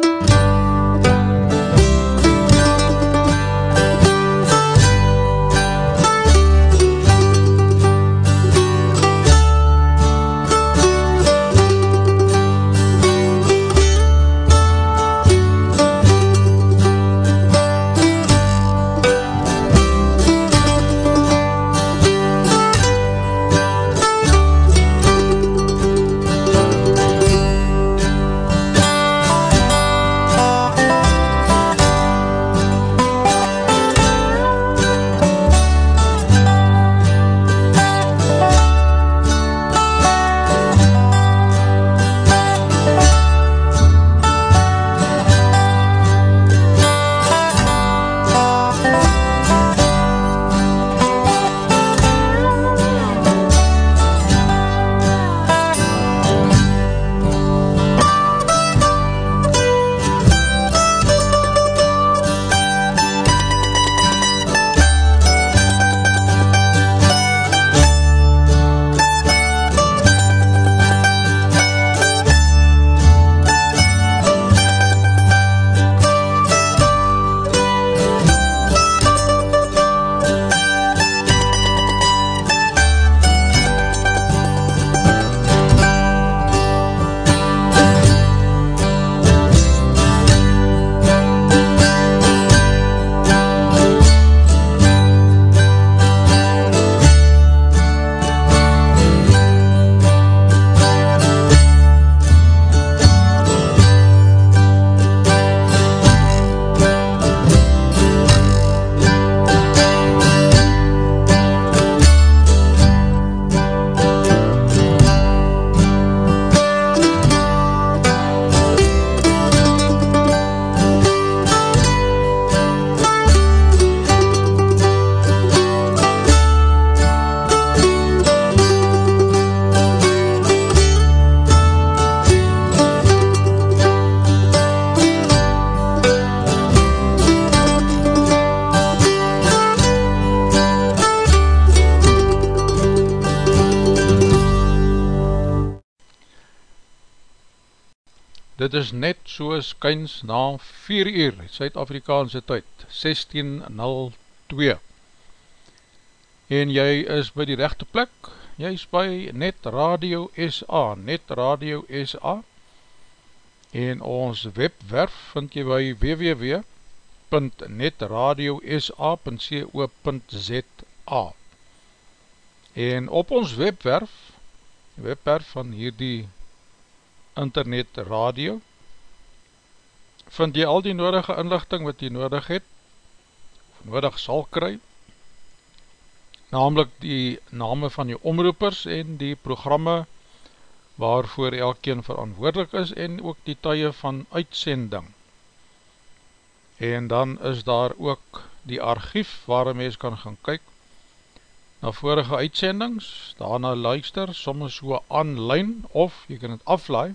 Dit is net soos kyns na 4 uur, Suid-Afrikaanse tyd, 16.02 En jy is by die rechte plek, jy is by Net Radio SA, Net Radio SA En ons webwerf vind jy by www.netradiosa.co.za En op ons webwerf, webwerf van hierdie internet radio. Vind jy al die nodige inlichting wat jy nodig het of nodig sal kry. Namelijk die name van die omroepers en die programme waarvoor elkeen verantwoordelik is en ook die tye van uitsending. En dan is daar ook die archief waar een mens kan gaan kyk na vorige uitsendings, daarna luister, soms so online of jy kan het aflaai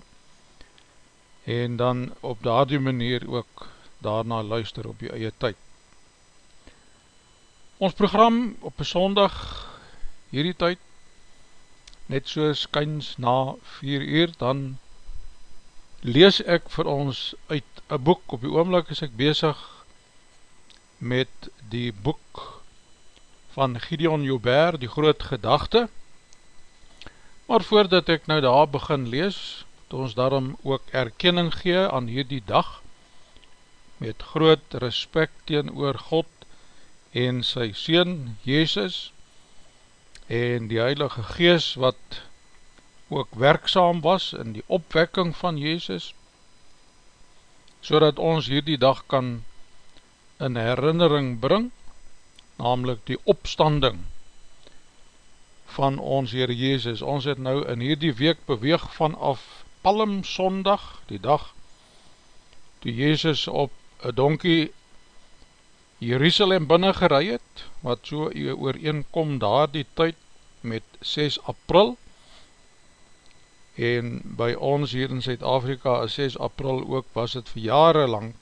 en dan op daardie manier ook daarna luister op die eie tyd. Ons program op een sondag hierdie tyd, net soos kyns na 4 uur, dan lees ek vir ons uit een boek. Op die oomlik is ek bezig met die boek van Gideon Joubert, die groot gedachte. Maar voordat ek nou daar begin lees, ons daarom ook erkenning gee aan hierdie dag met groot respect teen oor God en sy Seen Jezus en die Heilige Gees wat ook werkzaam was in die opwekking van Jezus so dat ons hierdie dag kan in herinnering bring namelijk die opstanding van ons Heer Jezus. Ons het nou in hierdie week beweeg vanaf Palm Sondag, die dag toe Jezus op een donkie Jerusalem binnen gerei het, wat so ooreenkom daar die tyd met 6 april, en by ons hier in Zuid-Afrika is 6 april ook, was het vir jare lang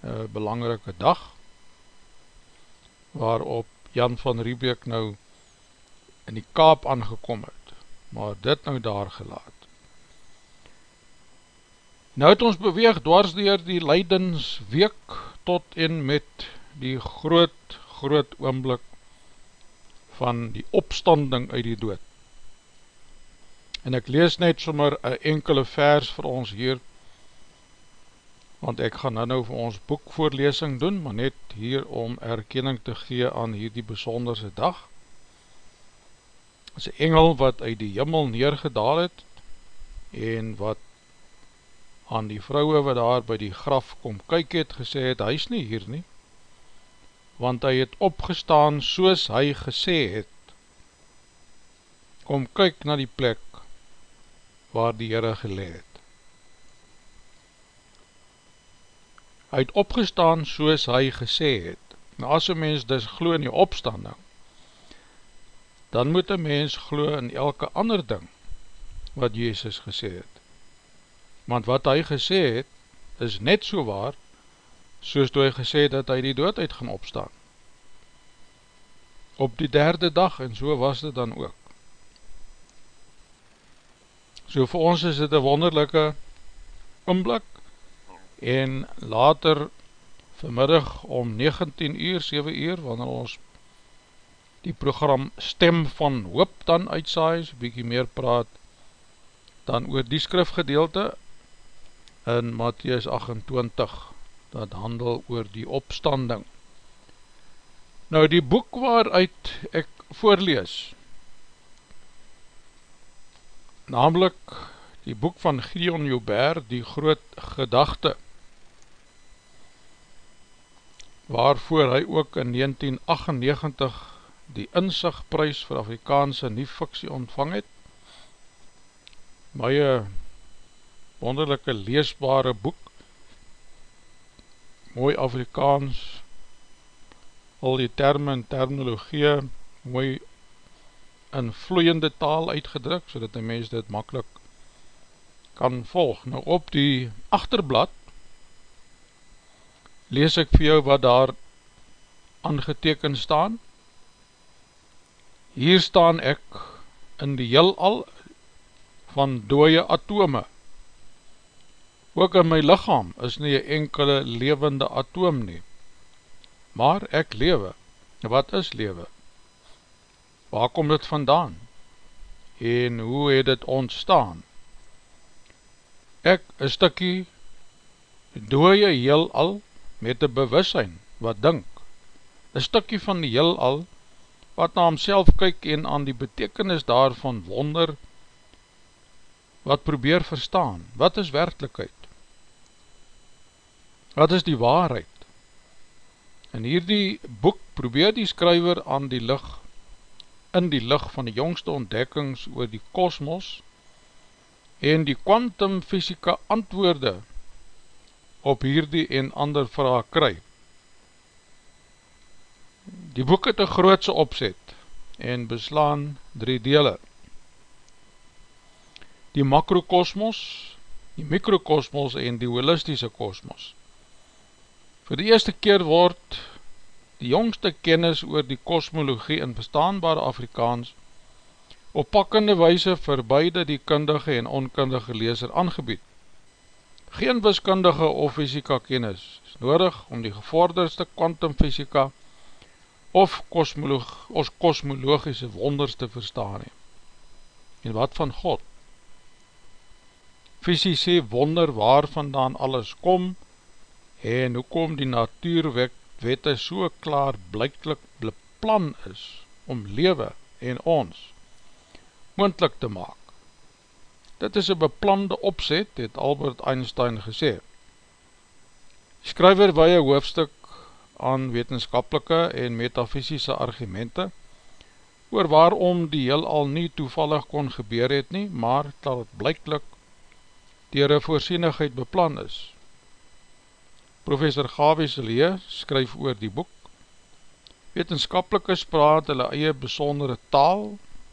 een belangrike dag, waarop Jan van Riebeek nou in die kaap aangekom het, maar dit nou daar gelaat. Nou het ons beweeg dwars dier die leidensweek tot en met die groot, groot oomblik van die opstanding uit die dood. En ek lees net sommer een enkele vers vir ons hier, want ek gaan nou nou vir ons boekvoorlesing doen, maar net hier om erkenning te gee aan hierdie besonderse dag. Het is een engel wat uit die jimmel neergedaal het, en wat aan die vrouwe wat daar by die graf kom kyk het, gesê het, hy is nie hier nie, want hy het opgestaan soos hy gesê het. Kom kyk na die plek waar die Heere geleed het. Hy het opgestaan soos hy gesê het. Nou as een mens dus glo in die opstanding, dan moet een mens glo in elke ander ding wat Jezus gesê het. Want wat hy gesê het, is net so waar, soos toe hy gesê het, dat hy die dood uit gaan opstaan. Op die derde dag, en so was dit dan ook. So vir ons is dit een wonderlijke inblik, en later vanmiddag om 19 uur, 7 uur, wanneer ons die program Stem van Hoop dan uitsaai, so bykie meer praat, dan oor die skrifgedeelte in Matthies 28, dat handel oor die opstanding. Nou die boek waaruit ek voorlees, namelijk die boek van Gideon Joubert, die groot gedachte, waarvoor hy ook in 1998 die inzichtprys vir Afrikaanse nie fiksie ontvang het, my wonderlijke leesbare boek, mooi Afrikaans, al die termen en terminologie, mooi in vloeiende taal uitgedruk, so dat die mens dit makkelijk kan volg. Nou op die achterblad, lees ek vir jou wat daar aangeteken staan. Hier staan ek in die heel al van dooie atome. Ook in my lichaam is nie een enkele levende atoom nie. Maar ek lewe. Wat is lewe? Waar kom dit vandaan? En hoe het dit ontstaan? Ek, een stikkie dooie heel al met een bewussein wat dink. Een stikkie van die heel al wat na homself kyk en aan die betekenis daarvan wonder wat probeer verstaan, wat is werkelijkheid? Wat is die waarheid? In hierdie boek probeer die skryver aan die lig, in die lig van die jongste ontdekkings oor die kosmos en die kwantumfysika antwoorde op hierdie en ander vraag kry. Die boek het een grootse opzet en beslaan drie dele die makrokosmos, die mikrokosmos en die holistische kosmos. Voor die eerste keer word die jongste kennis oor die kosmologie in bestaanbare Afrikaans op pakkende weise vir beide die kundige en onkundige leeser aangebied. Geen wiskundige of fysika kennis is nodig om die gevorderdste kwantumfysika of kosmolog, ons kosmologische wonders te verstaan. En wat van God? Visie sê wonder waar vandaan alles kom en hoekom die natuurwette so klaar blijklik beplan is om lewe en ons moendlik te maak. Dit is een beplande opzet, het Albert Einstein gesê. Skryver wij een hoofdstuk aan wetenskapelike en metafysische argumente oor waarom die heel al nie toevallig kon gebeur het nie, maar dat het blijklik dier een voorsienigheid beplan is. Professor Gavies Lee skryf oor die boek, wetenskapelikes praat hulle eie besondere taal,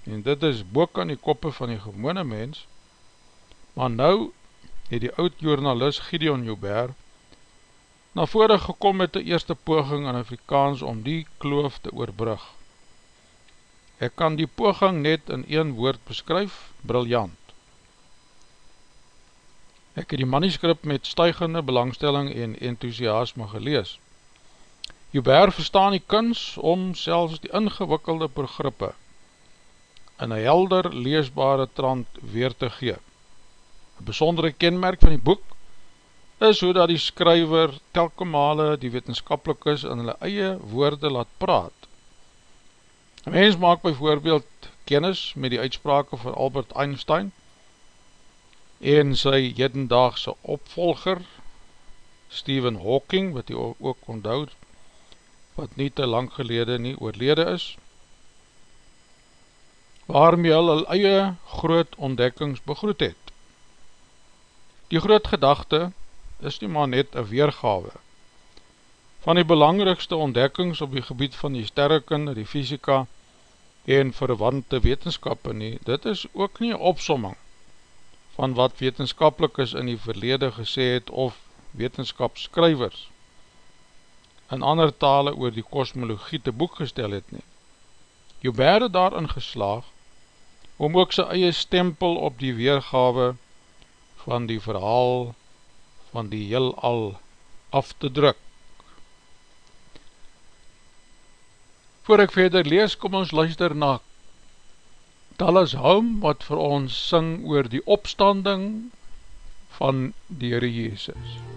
en dit is boek aan die koppe van die gewone mens, maar nou het die oud-journalist Gideon Joubert na vore gekom met die eerste poging in Afrikaans om die kloof te oorbrug. Ek kan die poging net in een woord beskryf, briljant. Ek het die manuscript met stuigende belangstelling en enthousiasme gelees. Joubert verstaan die kuns om selfs die ingewikkelde begrippe in een helder leesbare trant weer te gee. Een besondere kenmerk van die boek is hoe dat die skryver telke male die wetenskapelik is in hulle eie woorde laat praat. Een mens maak bijvoorbeeld kennis met die uitsprake van Albert Einstein en sy hedendaagse opvolger Stephen Hawking, wat hy ook onthoud, wat nie te lang gelede nie oorlede is, waarmee hy al eie groot ontdekkings begroet het. Die groot gedachte is nie maar net een weergawe van die belangrikste ontdekkings op die gebied van die sterrekunde, die fysika en verwante wetenskap nie. Dit is ook nie opsomming van wat wetenskapelik is in die verlede gesê het of wetenskapsskrywers in ander tale oor die kosmologie te boek gestel het nie. Joubert het daarin geslaag om ook sy eie stempel op die weergawe van die verhaal van die heel al af te druk. Voor ek verder lees, kom ons luister na Dallas Home, wat vir ons syng oor die opstanding van die Heere Jezus. drive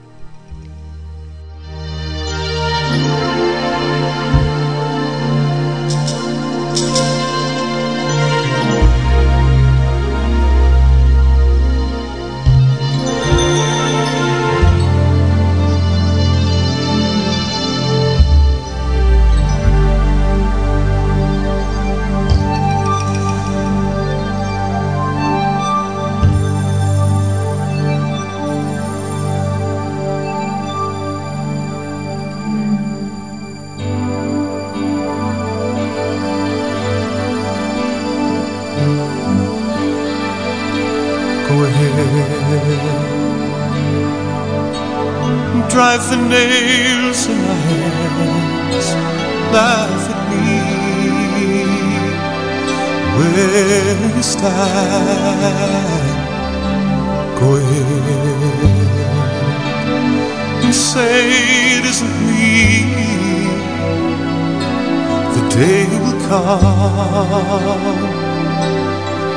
come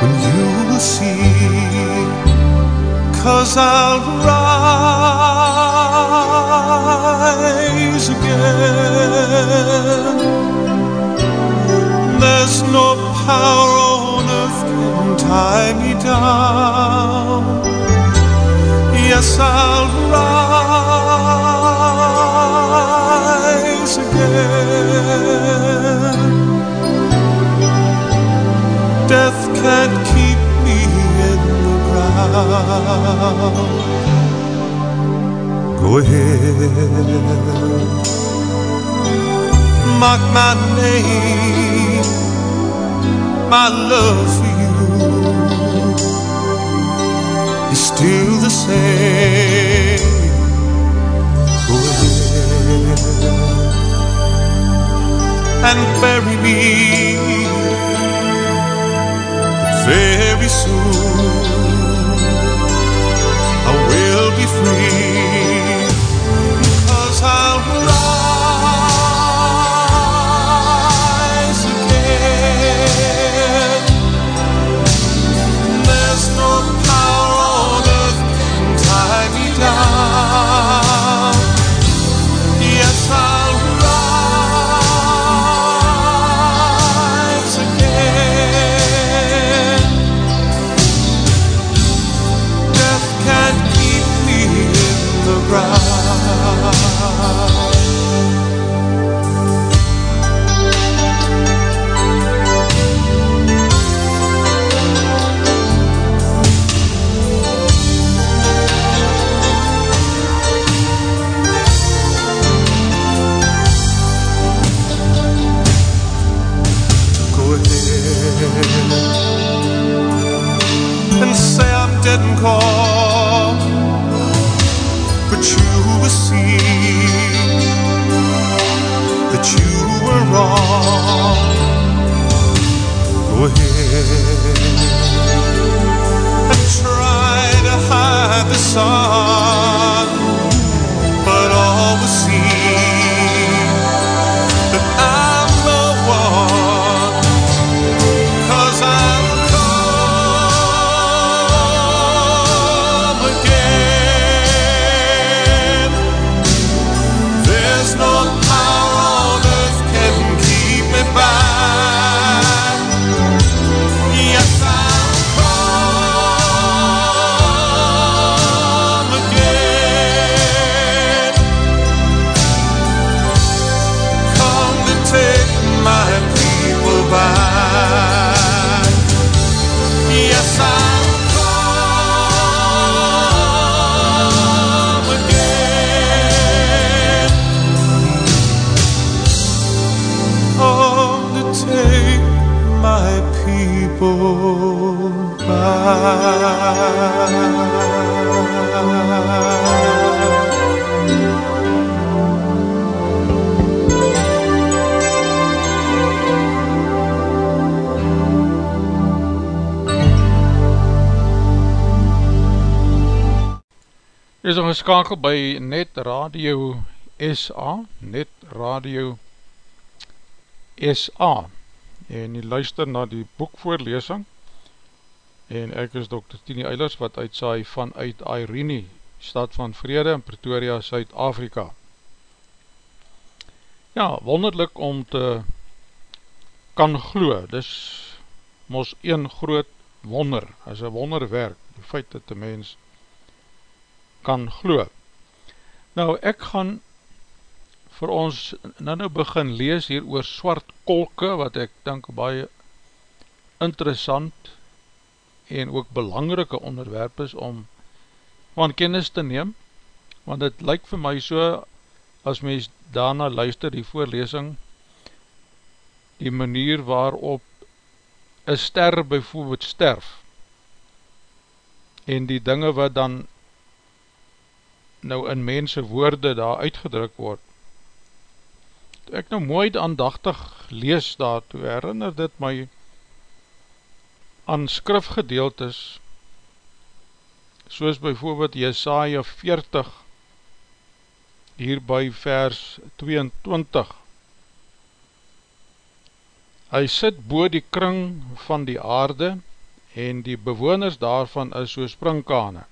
when you will see Cause I'll rise again. There's no power on earth can tie me down. Yes, I'll rise Go ahead, mark my name, my love for you is still the same. Go ahead. And bury me very soon be free And try to hide the sun, is al geskakel by Net Radio SA, Net Radio SA, en jy luister na die boekvoorlesing, en ek is Dr. Tini Eilers, wat uitsaai vanuit Irene, stad van Vrede in Pretoria, Suid-Afrika. Ja, wonderlik om te kan glo, dis mos een groot wonder, as een wonderwerk, die feit dat die mens kan glo. Nou, ek gaan vir ons nou nou begin lees hier oor swart kolke, wat ek denk baie interessant en ook belangrike onderwerp is om van kennis te neem, want het lyk vir my so, as mens daarna luister die voorlesing, die manier waarop een ster bijvoorbeeld sterf, en die dinge wat dan nou in mense woorde daar uitgedruk word. Toe ek nou mooi aandachtig lees daartoe, herinner dit my aan skrifgedeeltes, soos bijvoorbeeld Jesaja 40, hier by vers 22. Hy sit bo die kring van die aarde, en die bewoners daarvan is so springkane.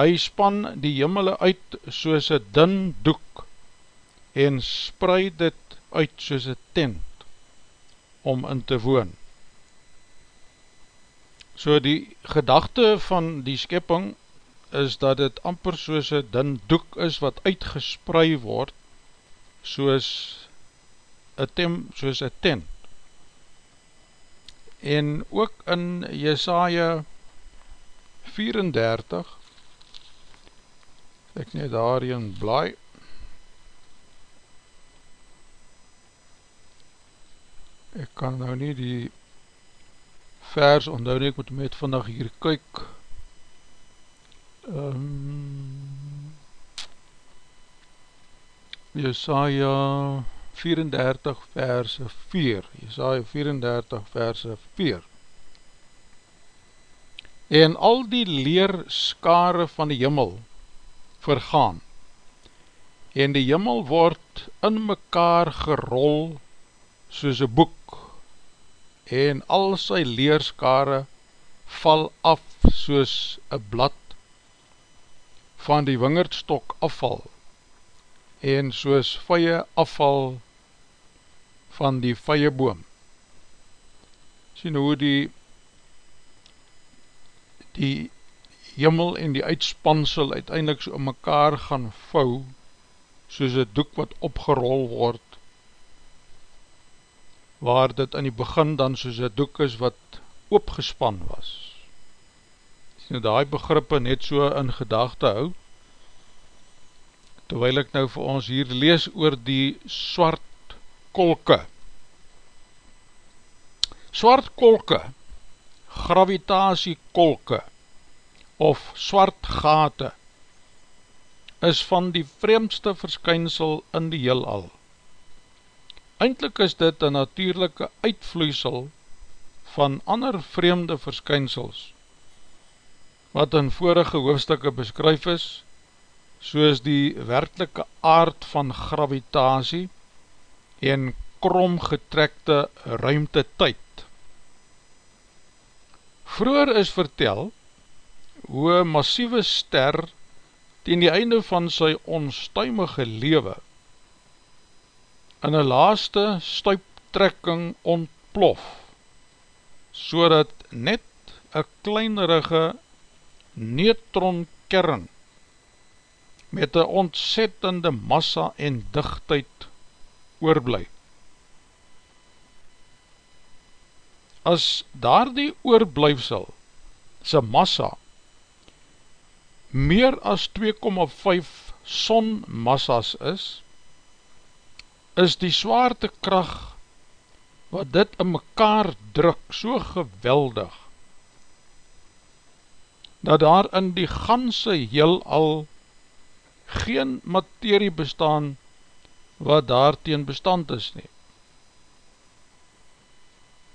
Hy span die jimmele uit soos een dun doek en spreid dit uit soos een tent om in te woon. So die gedachte van die skepping is dat het amper soos een dun doek is wat uitgesprei word soos een tem, soos een tent. En ook in Jesaja 34 ek net daarin blaai. Ek kan nou nie die vers onthou nie, ek moet met vandag hier kyk. Um, Jesaja 34 verse 4 Jesaja 34 verse 4 en al die leerskare van die jimmel vergaan. En die jimmel word in mekaar gerol soos een boek en al sy leerskare val af soos een blad van die wingerdstok afval en soos vye afval van die vyeboom. Sien hoe die die jimmel en die uitspansel uiteindelik so in mekaar gaan vou, soos een doek wat opgerol word, waar dit in die begin dan soos een doek is wat opgespan was. As nou die begrippe net so in gedachte hou, terwijl ek nou vir ons hier lees oor die swart kolke. Swart kolke, gravitasie kolke, of swart gate is van die vreemdste verskynsel in die heelal. Eindelijk is dit een natuurlijke uitvloeisel van ander vreemde verskynsels, wat in vorige hoofstukke beskryf is, soos die werkelike aard van gravitasie en kromgetrekte ruimte tyd. Vroeger is vertel hoe massieve ster ten die einde van sy onstuimige lewe in een laaste stuiptrekking ontplof, so dat net een kleinerige neutronkern met een ontzettende massa en dichtheid oorblij. As daar die oorblijfsel sy massa meer as 2,5 sonmassas is, is die zwaartekracht wat dit in mekaar druk so geweldig, dat daar in die ganse heel al geen materie bestaan wat daar teen bestand is nie.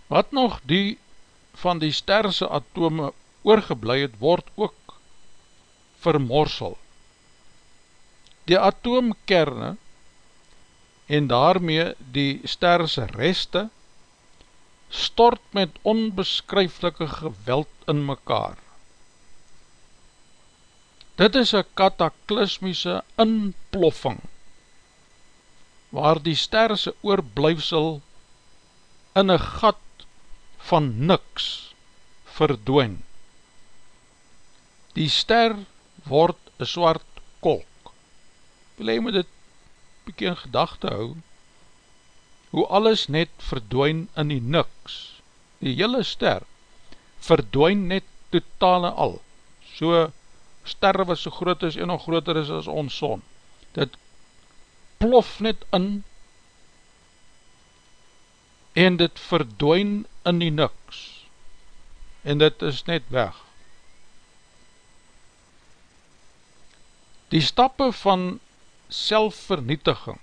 Wat nog die van die sterse atome oorgeblij het, word ook vermorsel. Die atoomkerne en daarmee die sterse reste stort met onbeskryflike geweld in mekaar. Dit is een kataklismische inploffing, waar die sterse oorblijfsel in een gat van niks verdwijn. Die ster word een zwart kolk. Wil jy met dit bykie in gedachte hou, hoe alles net verdwijn in die niks. Die hele ster verdwijn net totale al, so sterre wat so groot is en nog groter is as ons son. Dit plof net in en dit verdwijn in die niks en dit is net weg. Die stappe van selfvernietiging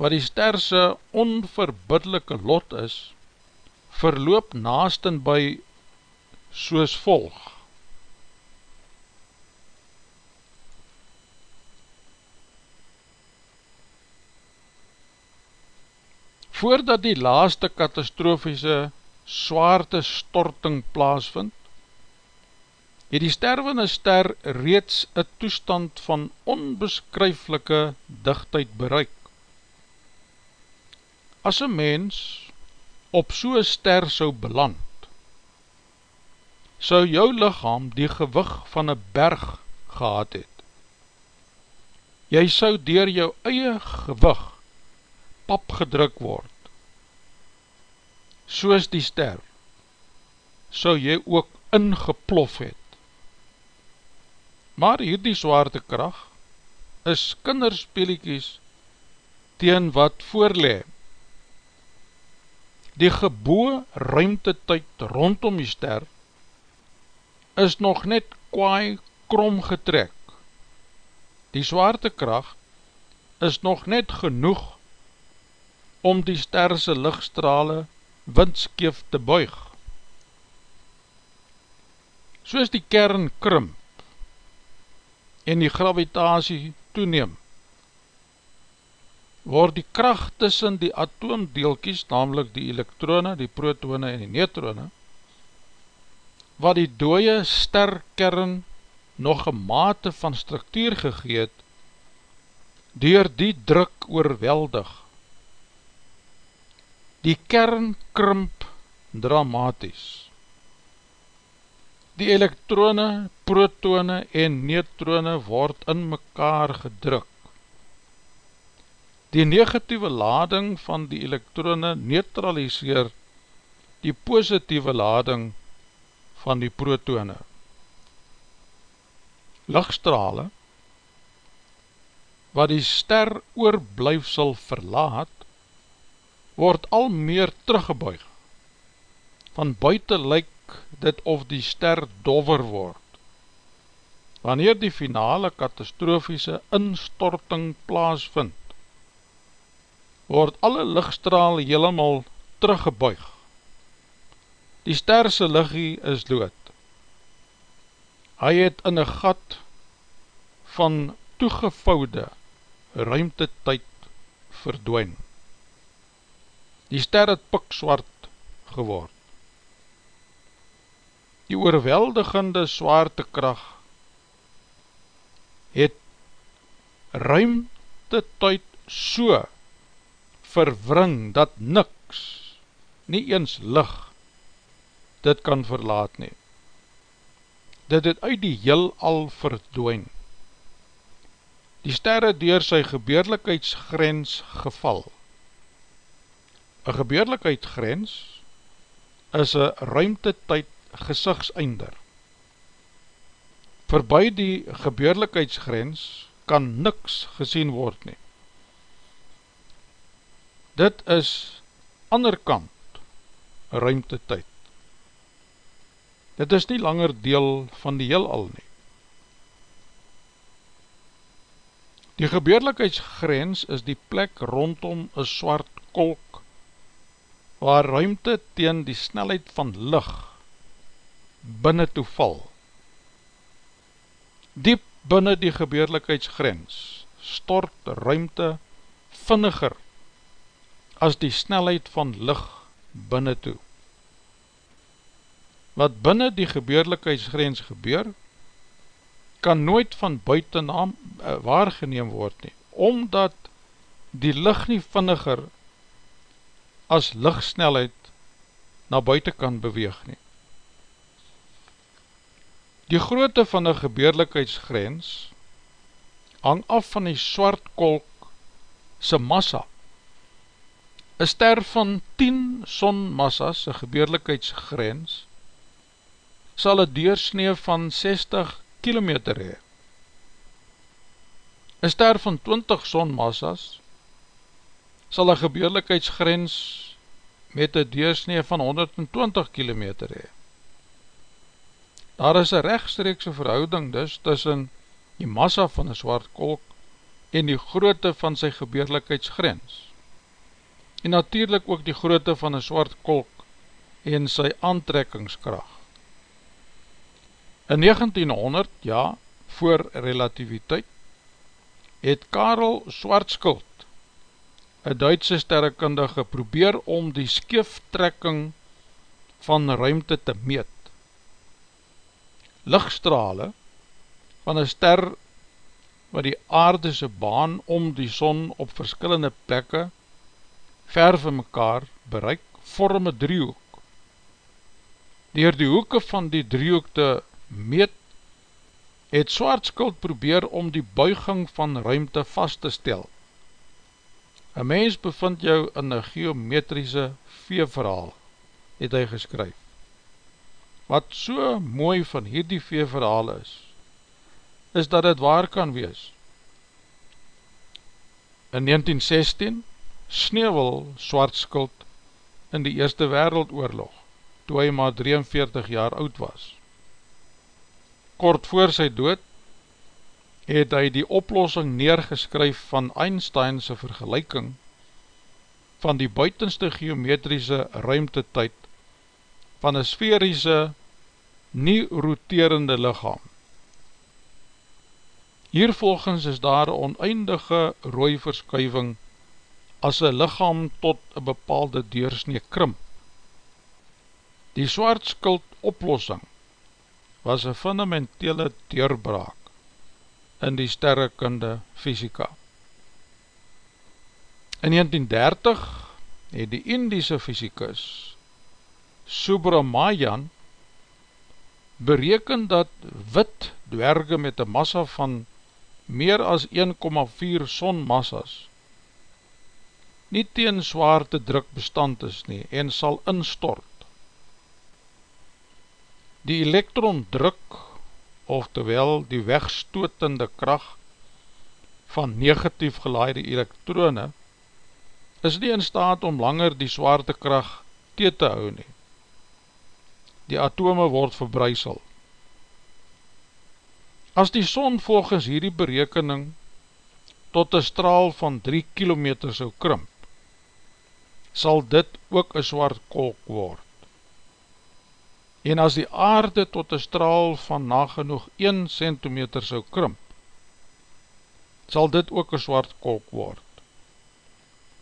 wat die sterse onverbiddelike lot is, verloop naasten by soos volg. voordat die laaste katastrofiese zwaarte storting plaasvind, het die stervende ster reeds een toestand van onbeskryflike dichtheid bereik. As een mens op so'n ster sou beland, sou jou lichaam die gewig van een berg gehad het. Jy sou dier jou eie gewig pap gedruk word, soos die ster, sou jy ook ingeplof het. Maar hierdie zwaartekracht is kinderspeeliekies teen wat voorlee. Die geboe ruimtetyd rondom die ster is nog net kwaai krom getrek. Die zwaartekracht is nog net genoeg om die sterse lichtstrale windskeef te buig. Soos die kern krimp en die gravitasie toeneem, word die kracht tussen die atoomdeelkies, namelijk die elektrone, die protone en die neutrone, wat die dooie sterkern nog een mate van structuur gegeet, door die druk oorweldig, Die kern krimp dramatis. Die elektrone, protone en neutrone word in mekaar gedruk. Die negatieve lading van die elektrone neutraliseer die positieve lading van die protone. Lichtstrale, wat die ster oorblijfsel verlaat, word al meer teruggebuig. Van buiten lyk dit of die ster dover word. Wanneer die finale katastrofiese instorting plaas vind, word alle lichtstraal helemaal teruggebuig. Die sterse liggie is dood. hy het in een gat van toegevouwde ruimtetyd verdwijn. Die ster het pikswart geword. Die oorweldigende zwaartekracht het ruimtetyd so verwring dat niks, nie eens lig, dit kan verlaat nie. Dit het uit die heel al verdwijn. Die sterre door sy gebeurlikheidsgrens geval. Een gebeurlikheidsgrens is een ruimtetyd gezichtseinder. Voorbij die gebeurlikheidsgrens kan niks gesien word nie. Dit is anderkant ruimtetyd. Dit is nie langer deel van die heel al nie. Die gebeurlikheidsgrens is die plek rondom een swart kolk waar ruimte teen die snelheid van licht binnen toe val. Diep binnen die gebeurlikheidsgrens stort ruimte vinniger as die snelheid van licht binnen toe. Wat binnen die gebeurlikheidsgrens gebeur, kan nooit van buitenaam uh, waargeneem word nie, omdat die licht nie vinniger as lichtsnelheid na buiten kan beweeg nie. Die grootte van die gebeurlikheidsgrens hang af van die swart kolk sy massa. Een ster van 10 sonmassas, sy gebeurlikheidsgrens, sal een deursnee van 60 kilometer hee. Een ster van 20 sonmassas sal een gebeurlikheidsgrens met een deursnee van 120 kilometer hee. Daar is een rechtstreekse verhouding dus tussen die massa van een zwart kolk en die grootte van sy gebeurlikheidsgrens. En natuurlijk ook die grootte van een zwart kolk en sy aantrekkingskracht. In 1900, ja, voor relativiteit, het Karel Swartskuld, een Duitse sterrekundige, probeer om die skeeftrekking van ruimte te meet. Lichtstrale van een ster wat die aardese baan om die son op verskillende plekke ver van mekaar bereik, vorm een driehoek. Door die hoeke van die driehoek te meet, het Swartskuld probeer om die buiging van ruimte vast te stel. Een mens bevind jou in een geometrische veeverhaal, het hy geskryf. Wat so mooi van hierdie veeverhaal is, is dat het waar kan wees. In 1916 sneeuwel Swartskuld in die Eerste Wereldoorlog, toe hy maar 43 jaar oud was kort voor sy dood, het hy die oplossing neergeskryf van Einsteinse vergelijking van die buitenste geometrische ruimtetyd van een sferische, nie roterende lichaam. Hiervolgens is daar een oneindige rooiverskuiving as een lichaam tot een bepaalde deursnee krimp. Die zwaardskuld oplossing was een fundamentele deurbraak in die sterrekunde fysika. In 1930 het die Indiese fysikus Subramayan bereken dat wit dwerge met een massa van meer as 1,4 sonmassas nie teen zwaarte druk bestand is nie en sal instort Die elektron druk, oftewel die wegstootende kracht van negatief gelaaide elektrone, is nie in staat om langer die zwaartekracht te te hou nie. Die atome word verbruisel. As die son volgens hierdie berekening tot een straal van 3 kilometer sou krimp, sal dit ook een zwart kolk word. en as die aarde tot een straal van nagenoeg 1 cm sou krimp, sal dit ook een zwart kolk word.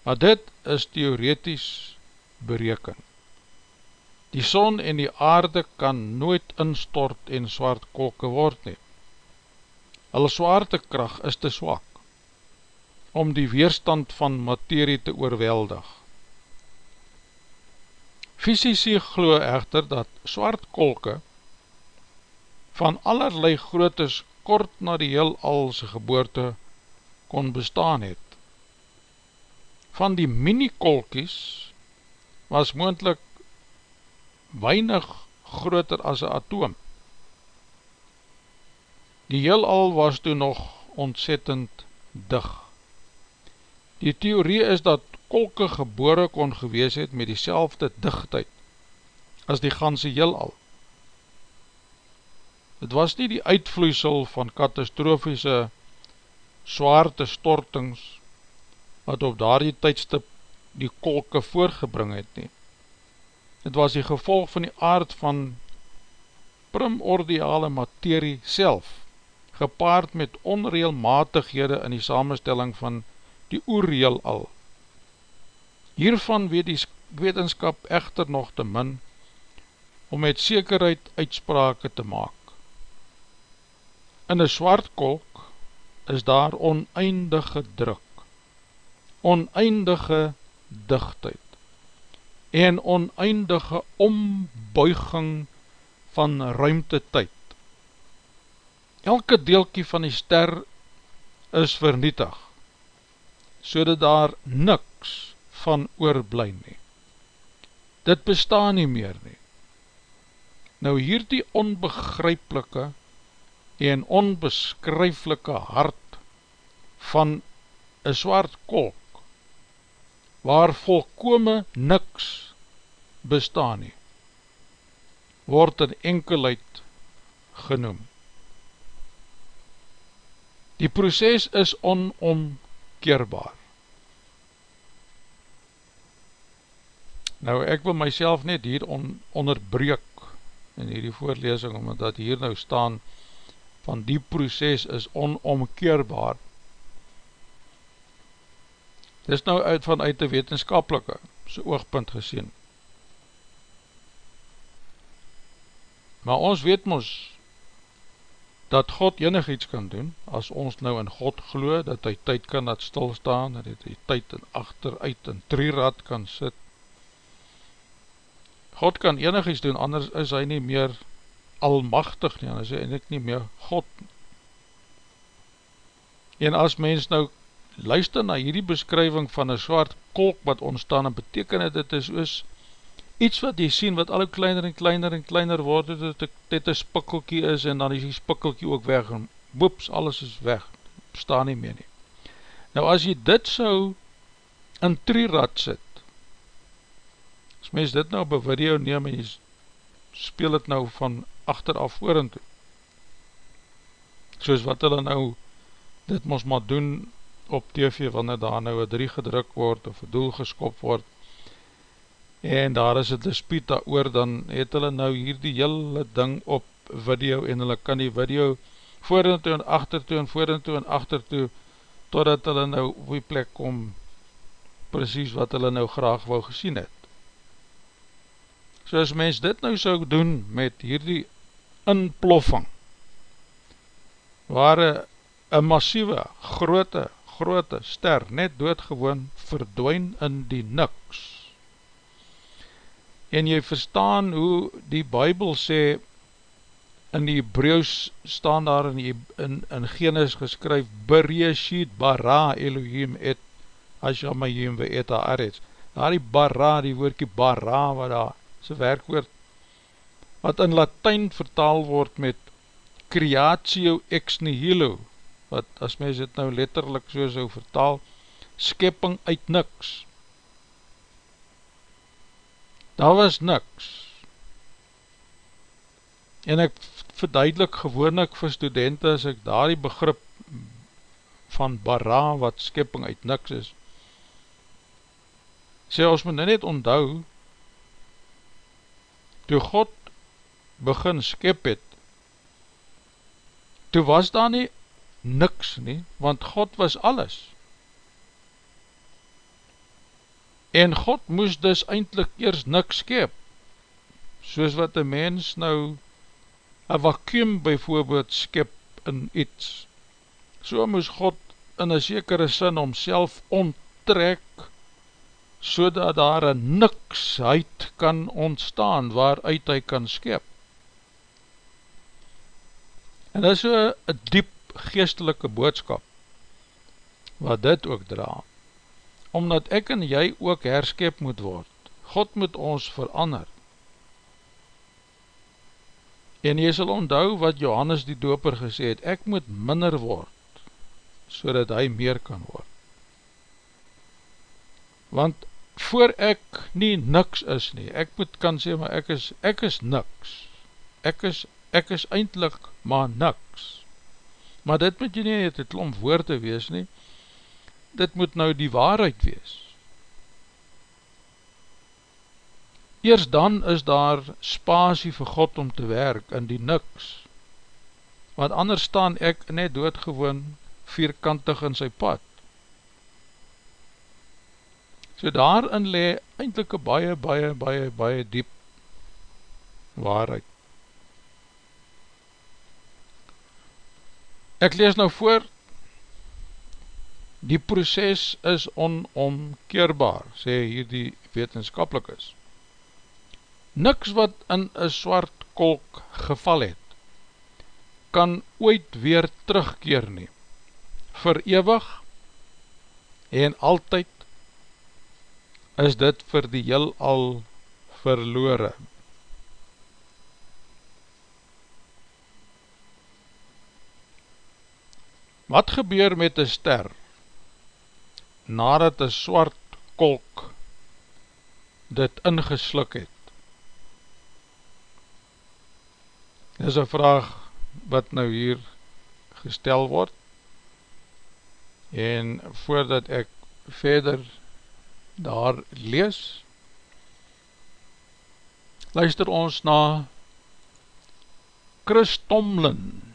Maar dit is theoretisch bereken. Die son en die aarde kan nooit instort en zwart kolke word nie. Hulle zwaartekracht is te zwak om die weerstand van materie te oorweldig. Fysici glo echter dat swart kolke van allerlei grootes kort na die heel alse geboorte kon bestaan het. Van die mini-kolkies was moendlik weinig groter as een atoom. Die heel al was toen nog ontzettend dig. Die theorie is dat kolke gebore kon gewees het met die dichtheid as die ganse heel al. Het was nie die uitvloeisel van katastrofiese zwaarte stortings wat op daardie tydstip die kolke voorgebring het nie. Het was die gevolg van die aard van primordiale materie self, gepaard met onreelmatighede in die samenstelling van die oorreel al. Hiervan weet die wetenskap echter nog te min om met zekerheid uitsprake te maak. In een zwart kolk is daar oneindige druk, oneindige dichtheid en oneindige ombuiging van ruimte tyd. Elke deelkie van die ster is vernietig, so dat daar niks van oorblij nie. Dit bestaan nie meer nie. Nou hier die onbegryplike en onbeskryflike hart van een zwart kolk, waar volkome niks bestaan nie, word in enkelheid genoem. Die proces is onomkeerbaar. Nou ek wil myself net hier on, onderbreek in hierdie voorlesing, omdat hier nou staan van die proces is onomkeerbaar. Dit is nou uit vanuit die wetenskapelike so oogpunt gesien. Maar ons weet ons dat God enig iets kan doen, as ons nou in God glo, dat hy tyd kan laat stilstaan, dat hy tyd in achteruit in trierad kan sit, God kan enig iets doen, anders is hy nie meer almachtig nie, anders is hy enig nie meer God. En as mens nou luister na hierdie beskrywing van een zwart kolk wat ontstaan, en beteken het, het is oos iets wat jy sien, wat al kleiner en kleiner en kleiner word, dat dit een spikkelkie is, en dan is die spikkelkie ook weg, en whoops, alles is weg, bestaan nie meer nie. Nou as jy dit so in trierad sit, as mens dit nou op een video neem en jy speel het nou van achteraf voor en toe soos wat hulle nou dit mos maar doen op tv wanneer daar nou een drie gedruk word of een doel geskop word. En daar is het dispuut daar oor dan het hulle nou hier die hele ding op video en hulle kan die video voor en toe en achter toe en voor en toe en achter toe totdat hulle nou op die plek kom precies wat hulle nou graag wou gesien het. So as mens dit nou so doen met hierdie inploffing, waar een massieve, grote, grote ster net doodgewoon verdwijn in die niks. En jy verstaan hoe die bybel sê, in die Hebrews staan daar in, die, in, in Genesis geskryf, Bereshit bara Elohim et Ashamayim ve et haaretz. Daar die bara, die woordkie bara wat daar sy werkwoord, wat in Latijn vertaal word met creatio ex nihilo, wat as mens het nou letterlik so so vertaal, skepping uit niks. Daar was niks. En ek verduidelik gewoon ek vir studenten, as ek daar die begrip van bara, wat skepping uit niks is, sê ons moet nou net onthou, toe God begin skep het, toe was daar nie niks nie, want God was alles. En God moes dus eindelijk eers niks skep, soos wat een mens nou een vacuum bijvoorbeeld skep in iets. So moes God in een sekere sin omself onttrek, so dat daar een niksheid kan ontstaan waaruit hy kan skep. En dit is so een diep geestelike boodskap, wat dit ook dra, omdat ek en jy ook herskep moet word. God moet ons verander. En jy sal onthou wat Johannes die doper gesê het, ek moet minder word, so dat hy meer kan word. Want voor ek nie niks is nie, ek moet kan sê, maar ek is, ek is niks, ek is, ek is eindelijk maar niks, maar dit moet jy nie het het klomp woorde wees nie, dit moet nou die waarheid wees. Eers dan is daar spasie vir God om te werk in die niks, want anders staan ek net doodgewoon vierkantig in sy pad, So daarin le eindelijk een baie, baie, baie, baie diep waarheid. Ek lees nou voor, die proces is onomkeerbaar, sê hier die wetenskapelik is. Niks wat in een swart kolk geval het, kan ooit weer terugkeer nie, verewig en altyd is dit vir die heel al verloore. Wat gebeur met een ster, nadat een swart kolk dit ingesluk het? Dit is een vraag wat nou hier gestel word, en voordat ek verder daar lees, luister ons na Chris Tomlin,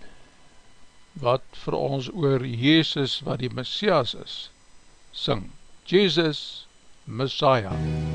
wat vir ons oor Jezus, wat die Messias is, sing, Jesus Messiah. MUZIEK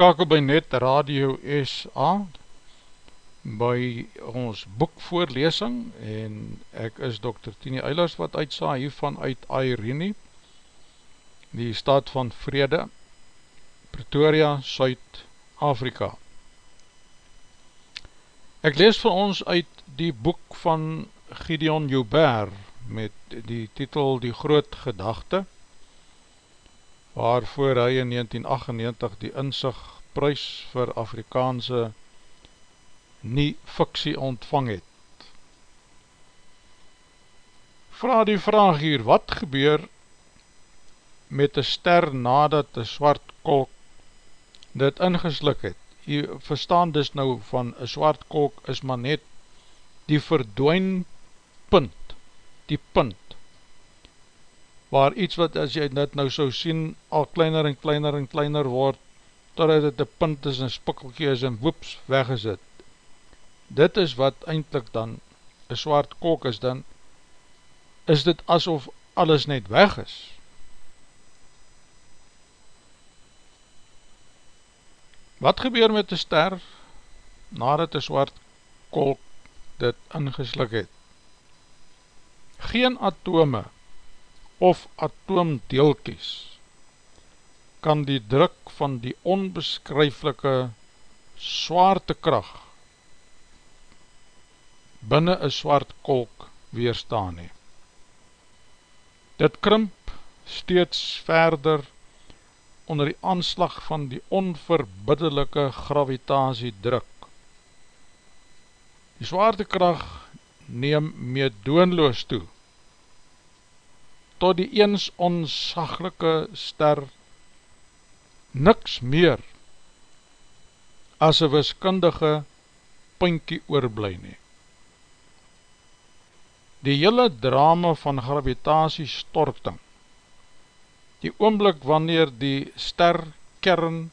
geskakel by Net Radio SA by ons boekvoorlesing en ek is Dr. Tini Eilers wat uitsa hiervan uit Airene die stad van Vrede Pretoria, Suid-Afrika Ek lees vir ons uit die boek van Gideon Joubert met die titel Die Groot Gedachte waarvoor hy in 1998 die inzicht prijs vir Afrikaanse nie fiksie ontvang het. Vraag die vraag hier, wat gebeur met die ster nadat die swart kolk dit ingeslik het? Jy verstaan dus nou van een swart kolk is maar net die verdwijn punt, die punt waar iets wat as jy dit nou so sien, al kleiner en kleiner en kleiner word, totdat dit een punt is en spikkelkie is en woeps, weg is het. Dit is wat eindelijk dan een swaard kolk is, dan is dit asof alles net weg is. Wat gebeur met die ster, nadat die swaard kolk dit ingeslik het? Geen atome, of atoomdeelkies kan die druk van die onbeskryflike zwaartekracht binnen een zwart kolk weerstaan he. Dit krimp steeds verder onder die aanslag van die onverbiddelike gravitasiedruk. Die zwaartekracht neem meedoenloos toe tot die eens onsaglike ster niks meer as een wiskundige pinkie oorblij nie. Die hele drama van gravitasiestorting, die oomblik wanneer die sterkern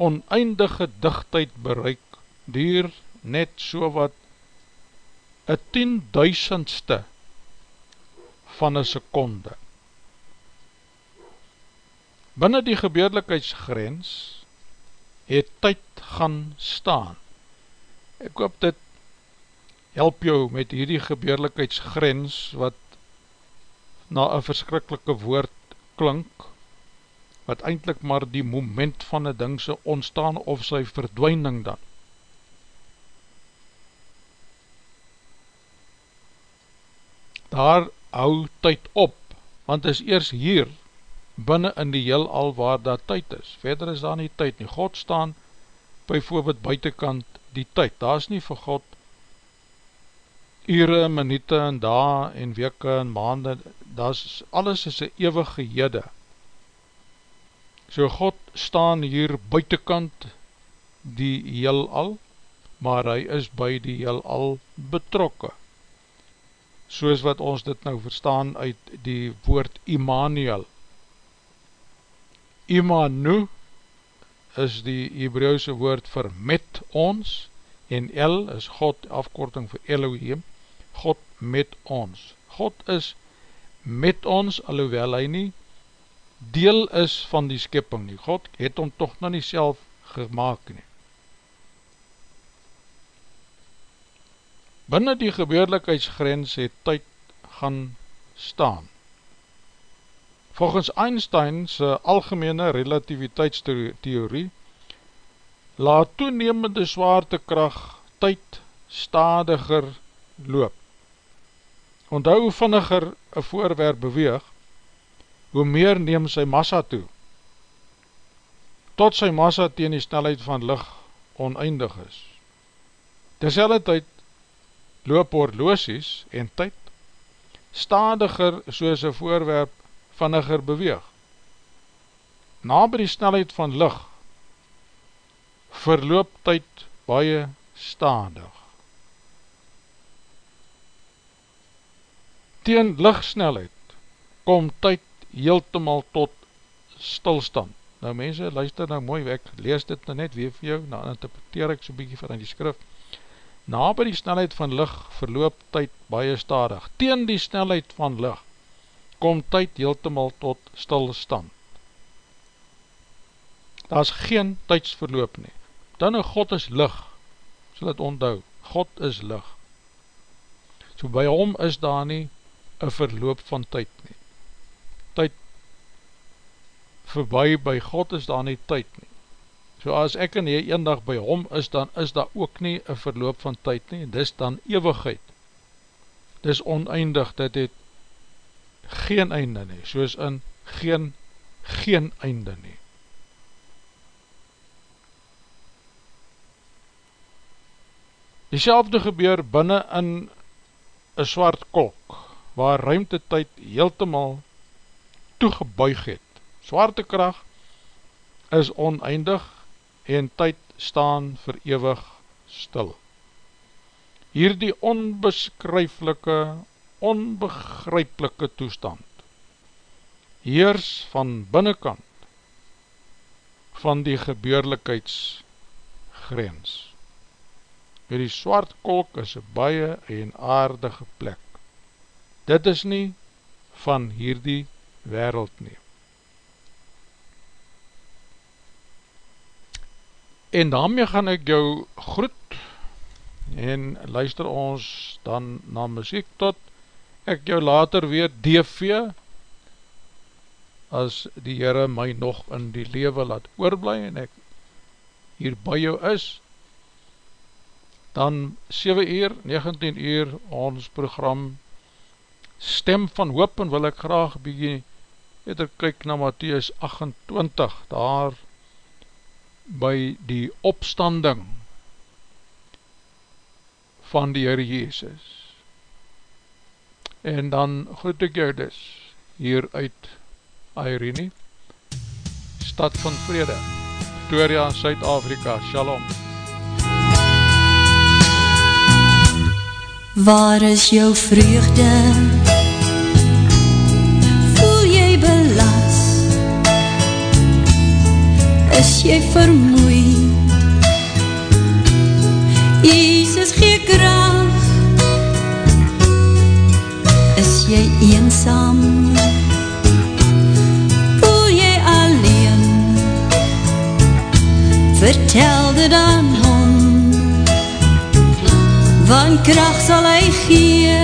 oneindige dichtheid bereik, dier net so wat een tienduisendste van een seconde. Binnen die gebeurlikheidsgrens het tyd gaan staan. Ek hoop dit help jou met hierdie gebeurlikheidsgrens wat na een verskrikkelike woord klink, wat eindelijk maar die moment van die ding sy ontstaan of sy verdwijning dan. Daar hou tyd op, want is eers hier, binnen in die heel al waar dat tyd is, verder is daar nie tyd nie, God staan byvoorbeeld buitenkant die tyd, daar is nie vir God ure, minute en dae en weke en maande, daar is, alles is een eeuwige jede, so God staan hier buitenkant die heel al, maar hy is by die heel al betrokken, soos wat ons dit nou verstaan uit die woord Immanuel. Immanu is die Hebreeuwse woord vir met ons, en El is God, afkorting vir Elohim, God met ons. God is met ons, alhoewel hy nie deel is van die skipping nie. God het hom toch nou nie self gemaakt nie. Binnen die gebeurlikheidsgrens het tyd gaan staan. Volgens Einstein's algemene relativiteitstheorie laat toenemende zwaartekracht tyd stadiger loop. Onthou hoe vinniger een voorwerp beweeg, hoe meer neem sy massa toe, tot sy massa teen die snelheid van licht oneindig is. Terzelfde tyd loop horloosies en tyd stadiger soos een voorwerp vanniger beweeg. Na by die snelheid van licht verloop tyd baie stadig. Tegen lichtsnelheid kom tyd heeltemal tot stilstand. Nou mense, luister nou mooi, ek lees dit nou net weer vir jou, nou interpreteer ek so'n bykie van die skrif, Na by die snelheid van licht verloop tyd baie stadig. Tegen die snelheid van licht kom tyd heeltemal tot stilstand. daar is geen tydsverloop nie. Dan nou God is lig, sal het onthou, God is lig. So by hom is daar nie een verloop van tyd nie. Tyd voorbij by God is daar nie tyd nie. So as ek en jy een dag by hom is, dan is daar ook nie een verloop van tyd nie, dis dan eeuwigheid. Dis oneindig, dit het geen einde nie, soos in geen, geen einde nie. Diezelfde gebeur binnen in een swart kolk, waar ruimtetijd heeltemaal toegebuig het. Zwarte kracht is oneindig en tyd staan verewig stil. Hier die onbeskryflike, onbegryplike toestand, heers van binnenkant van die gebeurlikheidsgrens. Hier die swart kolk is een baie en aardige plek. Dit is nie van hierdie wereld neem. En daarmee gaan ek jou groet en luister ons dan na muziek tot ek jou later weer DV as die Heere my nog in die lewe laat oorblij en ek hier by jou is dan 7 uur, 19 uur ons program Stem van Hoop en wil ek graag bykie eerder kyk na Matthäus 28 daar by die opstanding van die Heer Jezus. En dan groet ek jou dus hier uit Airene, stad van vrede, Victoria, Suid-Afrika, Shalom. Waar is jou vreugde? Voel jy belast? is jy vermoeid Jesus gee kracht eensam voel jy alleen? Vertel dit aan hom. Want kracht sal hy gee.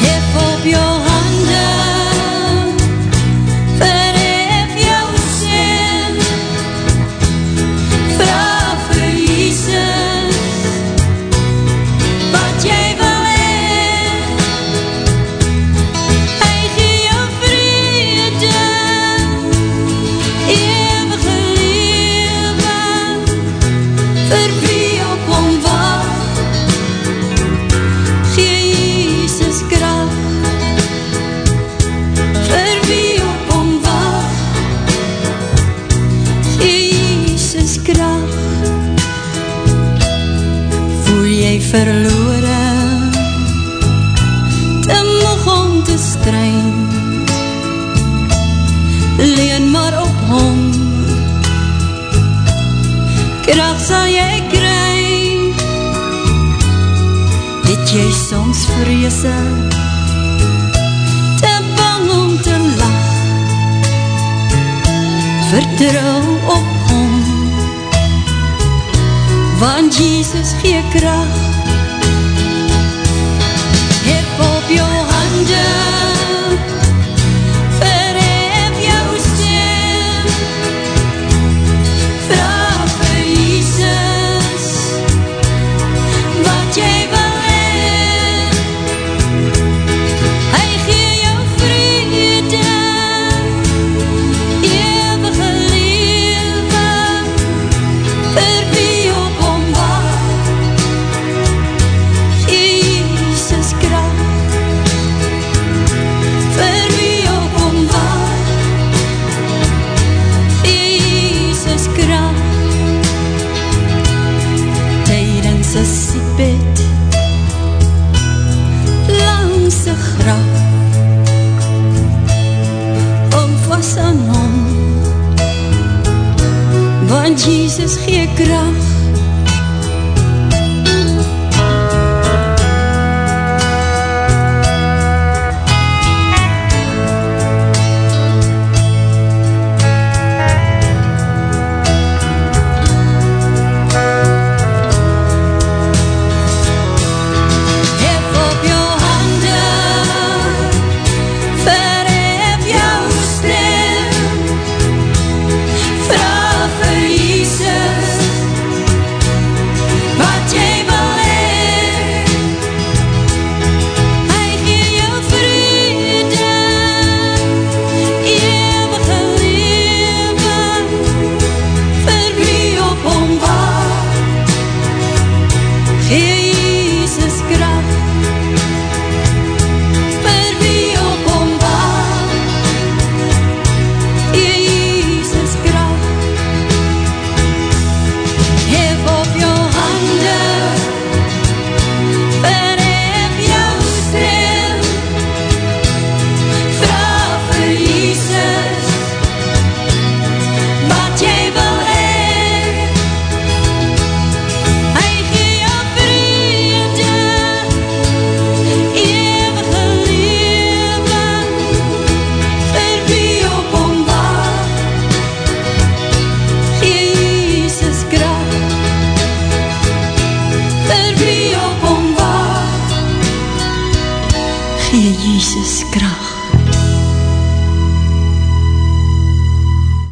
Hef op jou verloore te moeg om te strein leen maar op hom. Kracht sal jy kry. Het jy soms vreese te bang om te lach vertrouw op hom. Want Jesus gee kracht gee kracht